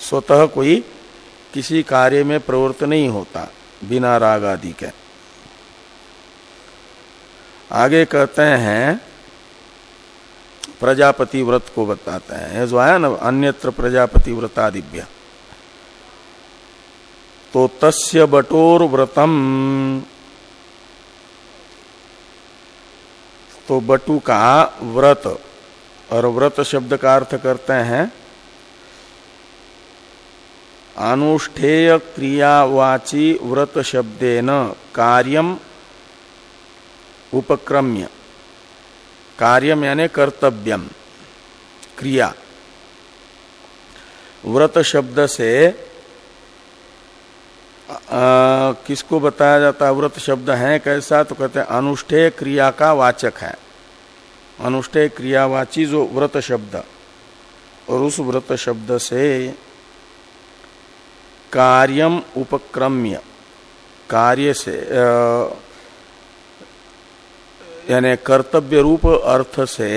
स्वतः कोई किसी कार्य में प्रवृत्त नहीं होता, बिना राग आदि के। आगे कहते हैं, प्रजापति व्रत को बताते हैं। जो आया ना, अन्यत्र प्रजापति व्रत व्रतादिभ्य। तो तस्य बटोर व्रतम तो बटु का व्रत। और व्रत शब्द का अर्थ करते हैं, अनुष्ठेय क्रियावाची व्रत शब्देन कार्यम उपक्रम्य। कार्यम यानी कर्तव्यम क्रिया। व्रत शब्द से किसको बताया जाता है? व्रत शब्द है, कैसा? तो कहते हैं, अनुष्ठेय क्रिया का वाचक है। अनुष्ठेय क्रियावाची जो व्रत शब्द। और उस व्रत शब्द से कार्यम उपक्रम्य, कार्य से यानी कर्तव्य रूप अर्थ से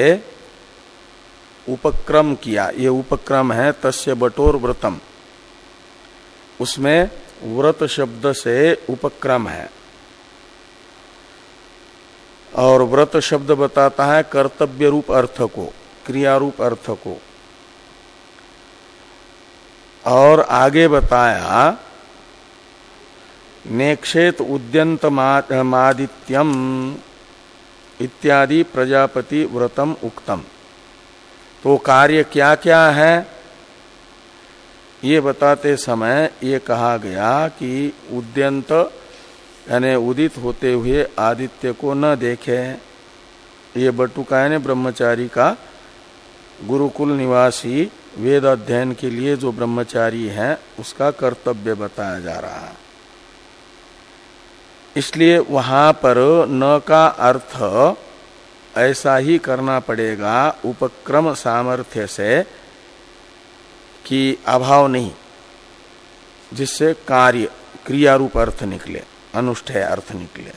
उपक्रम किया। ये उपक्रम है तस्य बटोर व्रतम। उसमें व्रत शब्द से उपक्रम है। और व्रत शब्द बताता है कर्तव्य रूप अर्थ को, क्रिया रूप अर्थ को। और आगे बताया, नेक्षेत उद्यंत मादित्यम इत्यादि प्रजापति व्रतम उक्तम। तो कार्य क्या क्या है? ये बताते समय ये कहा गया कि उद्यंत, यानी उदित होते हुए आदित्य को न देखे। ये बटुका यानी ब्रह्मचारी का गुरुकुल निवासी वेद अध्ययन के लिए जो ब्रह्मचारी है, उसका कर्तव्य बताया जा रहा। है इसलिए वहाँ पर न का अर्थ ऐसा ही करना पड़ेगा, उपक्रम सामर्थ्य से कि अभाव नहीं, जिससे कार्य क्रिया रूप अर्थ निकले, अनुष्ठेय अर्थ निकले।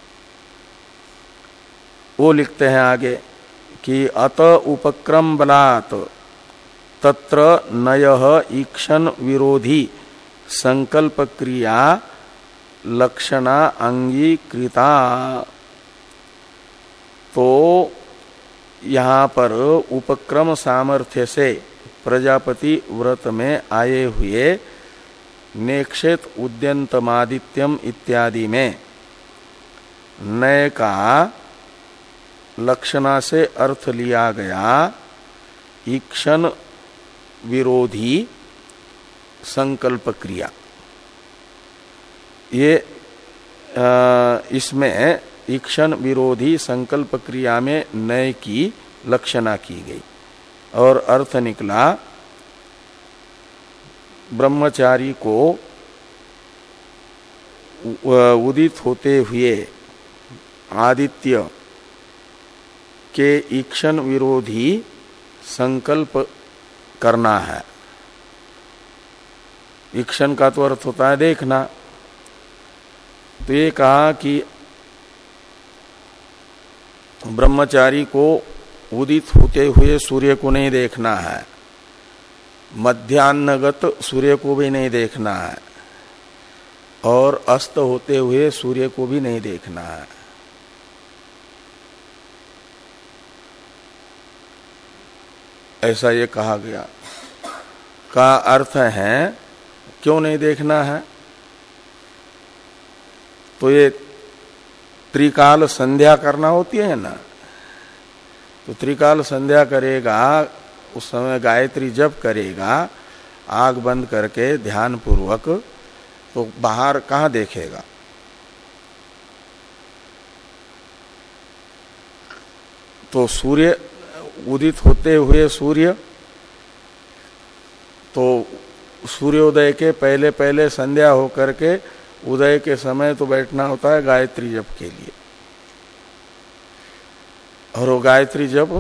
वो लिखते हैं आगे कि अत उपक्रम बलात् तत्र नय ईक्षण विरोधी, संकल्प क्रिया लक्षणा अंगीकृता। तो यहाँ पर उपक्रम सामर्थ्य से प्रजापति व्रत में आए हुए नेक्षेत उद्यंतमादित्यम इत्यादि में नय का लक्षणा से अर्थ लिया गया, ईक्षण विरोधी संकल्प क्रिया ये इसमें ईक्षण विरोधी संकल्प क्रिया में नय की लक्षणा की गई। और अर्थ निकला, ब्रह्मचारी को उदित होते हुए आदित्य के ईक्षण विरोधी संकल्प करना है। ईक्षण का तो अर्थ होता है देखना। तो ये कहा कि ब्रह्मचारी को उदित होते हुए सूर्य को नहीं देखना है। मध्यान्हगत सूर्य को भी नहीं देखना है। और अस्त होते हुए सूर्य को भी नहीं देखना है। ऐसा ये कहा गया। का अर्थ है, क्यों नहीं देखना है? तो ये त्रिकाल संध्या करना होती है ना? तो त्रिकाल संध्या करेगा, उस समय गायत्री जप करेगा, आग बंद करके ध्यान पूर्वक तो बाहर कहाँ देखेगा? तो सूर्य उदित होते हुए सूर्य तो सूर्योदय के पहले पहले संध्या होकर के उदय के समय तो बैठना होता है गायत्री जप के लिए। और वो गायत्री जब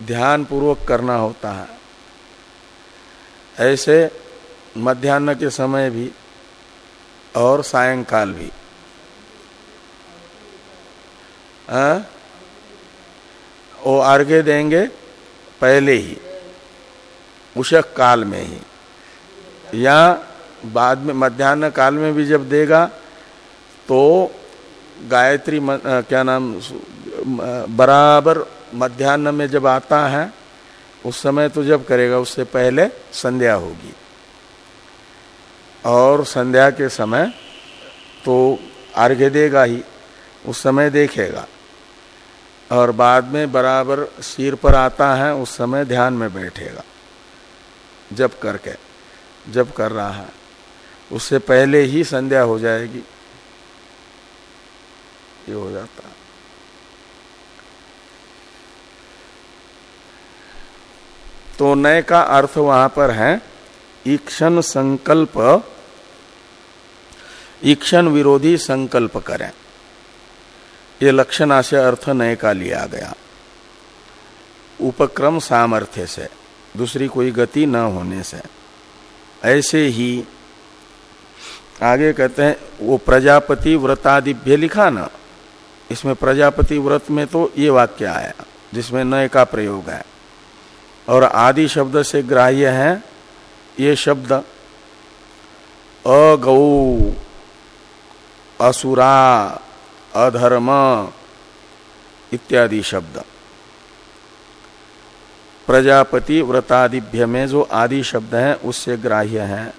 ध्यान पूर्वक करना होता है, ऐसे मध्यान्ह के समय भी और सायंकाल भी आ? हाँ? वो अर्घ्य देंगे पहले ही, उषक काल में ही या बाद में, मध्यान्ह काल में भी जब देगा तो गायत्री क्या नाम बराबर मध्यान्ह में जब आता है, उस समय तो जब करेगा, उससे पहले संध्या होगी। और संध्या के समय तो अर्घ्य देगा ही, उस समय देखेगा। और बाद में बराबर सिर पर आता है, उस समय ध्यान में बैठेगा। जब करके, जब कर रहा है, उससे पहले ही संध्या हो जाएगी। ये हो जाता तो नय का अर्थ वहाँ पर है, ईक्षण संकल्प, ईक्षण विरोधी संकल्प करें। ये लक्षणा से अर्थ नय का लिया गया। उपक्रम सामर्थ्य से, दूसरी कोई गति न होने से। ऐसे ही, आगे कहते हैं, वो प्रजापति व्रतादिभ्य लिखा ना, इसमें प्रजापति व्रत में तो ये वाक्य आया, जिसमें नय का प्रयोग है। और आदि शब्द से ग्राह्य है ये शब्द। अगौ, असुरा, अधर्म इत्यादि शब्द। प्रजापति व्रतादिभ्य में जो आदि शब्द है, उससे ग्राह्य है।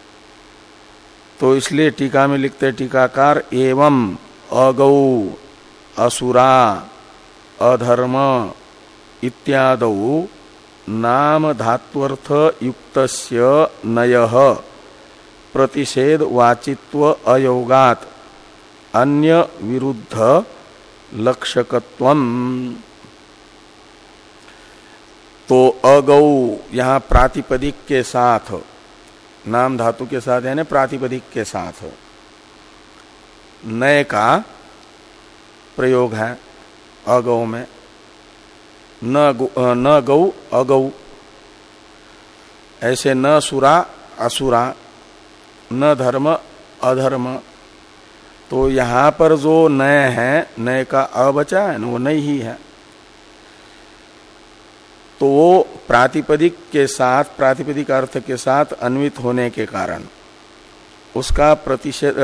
तो इसलिए टीका में लिखते टीकाकार एवं अगौ, असुरा, अधर्म इत्याद नाम धात्वर्थ युक्त नय। प्रतिषेध वाचित्व अयोगात। अन्य विरुद्ध लक्षकत्व तो अगौ, यहाँ प्रातिपदिक के साथ। नाम धातु के साथ यानी प्रातिपदिक के साथ। नय का प्रयोग है अगौ में। न गौ, अगौ। ऐसे न सुरा असुरा। न धर्म अधर्म। तो यहाँ पर जो नय है नय का अबचा है वो नई ही है। तो वो प्रातिपदिक के साथ प्रातिपदिक अर्थ के साथ अन्वित होने के कारण उसका प्रतिषेध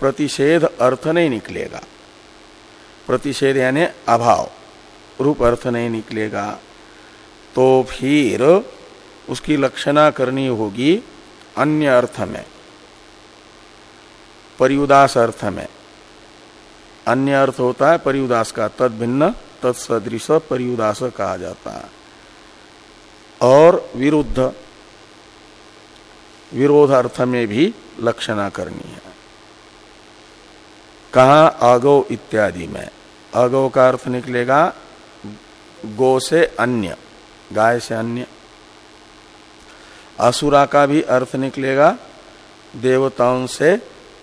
प्रतिषेध अर्थ नहीं निकलेगा। प्रतिषेध यानी अभाव। रूप अर्थ नहीं निकलेगा तो फिर उसकी लक्षणा करनी होगी अन्य अर्थ में परियुदास अर्थ में। अन्य अर्थ होता है परियुदास का, तद भिन्न तत्सदृश परियुदास कहा जाता है। और विरुद्ध, विरोध अर्थ में भी लक्षणा करनी है। कहा? अगौ इत्यादि में। अगौ का अर्थ निकलेगा गो से अन्य, गाय से अन्य। असुरा का भी अर्थ निकलेगा देवताओं से,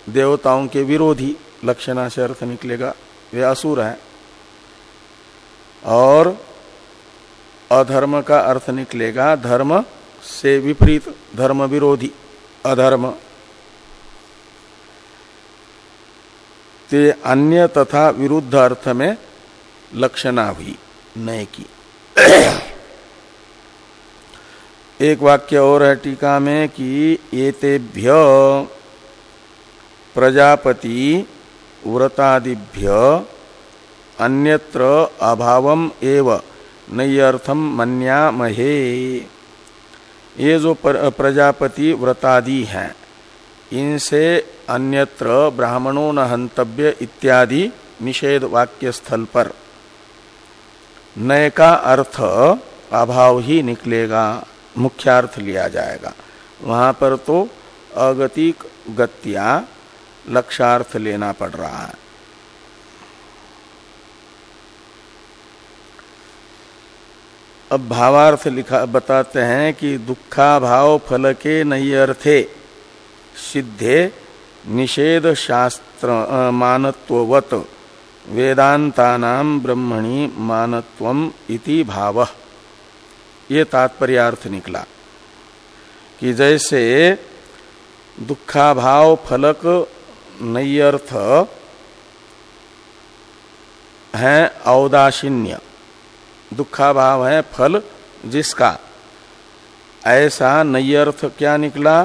देवताओं के विरोधी लक्षणा से अर्थ निकलेगा, वे असुर है। और अधर्म का अर्थ निकलेगा धर्म से विपरीत, धर्म विरोधी, अधर्म। ते अन्य तथा विरुद्ध अर्थ में लक्षणा हुई। नए की। एक वाक्य और है टीका में कि एतेभ्य प्रजापति व्रतादिभ्य अन्यत्र अभावम एव, नैयर्थम मन्या महे ये जो प्रजापति व्रतादि हैं, इनसे अन्यत्र ब्राह्मणों न हंतव्य इत्यादि निषेध वाक्य स्थल पर। नय का अर्थ अभाव ही निकलेगा, मुख्यार्थ लिया जाएगा। वहाँ पर तो अगतिक गत्या लक्षार्थ लेना पड़ रहा है। अब भावार्थ लिखा बताते हैं कि दुखा भाव फल के नई अर्थे, सिद्धे निषेध शास्त्र मानत्ववत। वेदांतानाम ब्रह्मणि मानत्वम इति भाव। ये तात्पर्यार्थ निकला कि जैसे दुखाभाव फलक नई अर्थ है औदासीन्य दुखाभाव है फल जिसका। ऐसा नई अर्थ क्या निकला?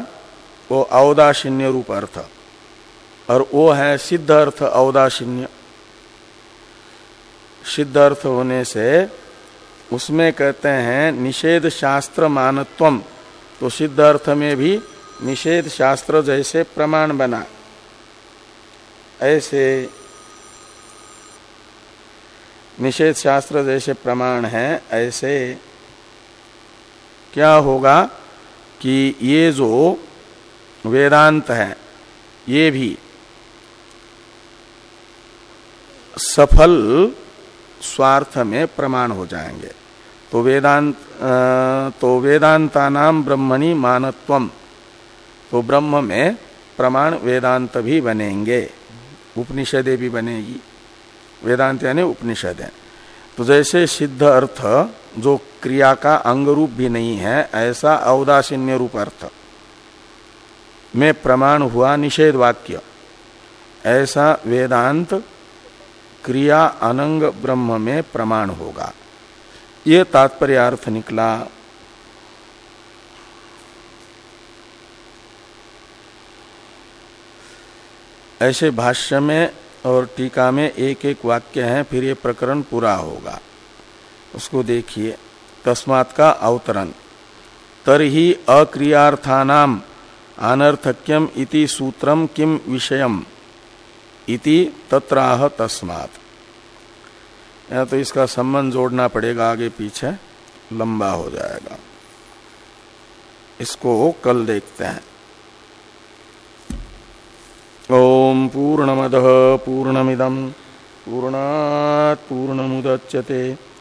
वो औदासीन्य रूप अर्थ। और वो है सिद्ध अर्थ औदासीन्य सिद्ध अर्थ होने से उसमें कहते हैं निषेध शास्त्र मानत्वम। तो सिद्ध अर्थ में भी निषेध शास्त्र जैसे प्रमाण बना। ऐसे निषेध शास्त्र जैसे प्रमाण है, ऐसे क्या होगा कि ये जो वेदांत है, ये भी सफल स्वार्थ में प्रमाण हो जाएँगे। तो वेदांत तो वेदांता नाम ब्रह्मणि मानत्वम। तो ब्रह्म में प्रमाण वेदांत भी बनेंगे। उपनिषदे भी बनेगी। वेदांत यानी उपनिषद है। तो जैसे सिद्ध अर्थ, जो क्रिया का अंग रूप भी नहीं है, ऐसा अवदासीन्य रूप अर्थ में प्रमाण हुआ निषेध वाक्य। ऐसा वेदांत क्रिया अनंग ब्रह्म में प्रमाण होगा। ये तात्पर्य अर्थ निकला। ऐसे भाष्य में और टीका में एक एक वाक्य है, फिर ये प्रकरण पूरा होगा। उसको देखिए। तस्मात् का अवतरण। तरही अक्रियार्थानाम अनर्थक्यम इति सूत्रम किम विषयम? इति तत्राह तस्मात। या तो इसका संबंध जोड़ना पड़ेगा आगे पीछे, लंबा हो जाएगा। इसको कल देखते हैं। ओम पूर्णमद पूर्णमिदम पूर्णात पूर्णमुदच्यते।